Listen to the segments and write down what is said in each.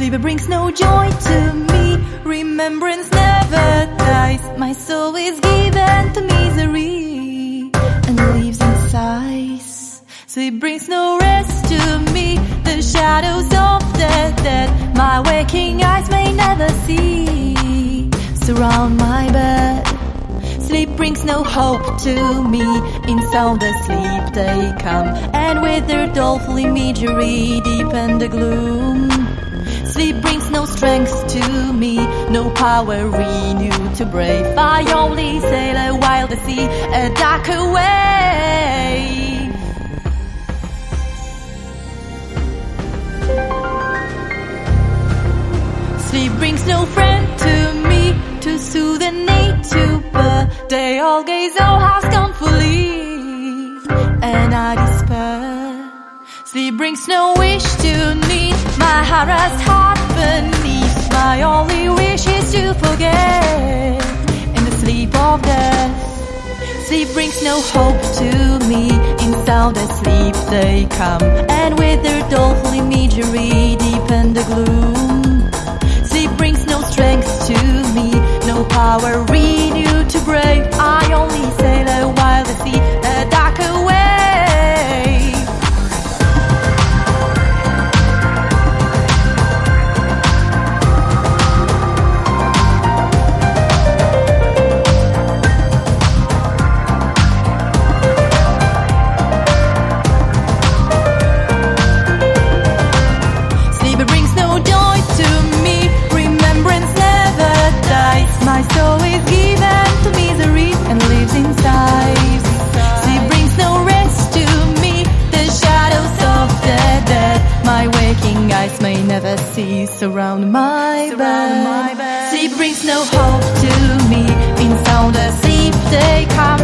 Sleep brings no joy to me. Remembrance never dies. My soul is given to misery and lives in sighs. Sleep brings no rest to me. The shadows of the dead, my waking eyes may never see. Surround my bed. Sleep brings no hope to me. In sound asleep they come, and with their doleful imagery deepen the gloom. Sleep brings no strength to me, no power renewed to brave. I only sail a wild sea, a darker wave. Sleep brings no friend to me to soothe and need to bear. They all gaze, oh, how scornfully, and I despair. Sleep brings no wish to need my heart as harassed beneath. My only wish is to forget in the sleep of death. Sleep brings no hope to me. In sound asleep they come, and with their doleful imagery deepen the gloom. Sleep brings no strength to me, no power waking eyes may never see. Surround my bed. Sleep brings no hope to me. In sound asleep they come,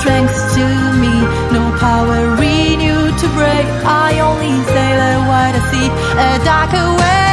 strength to me. No power renewed to break. I only sail a wider I see A darker way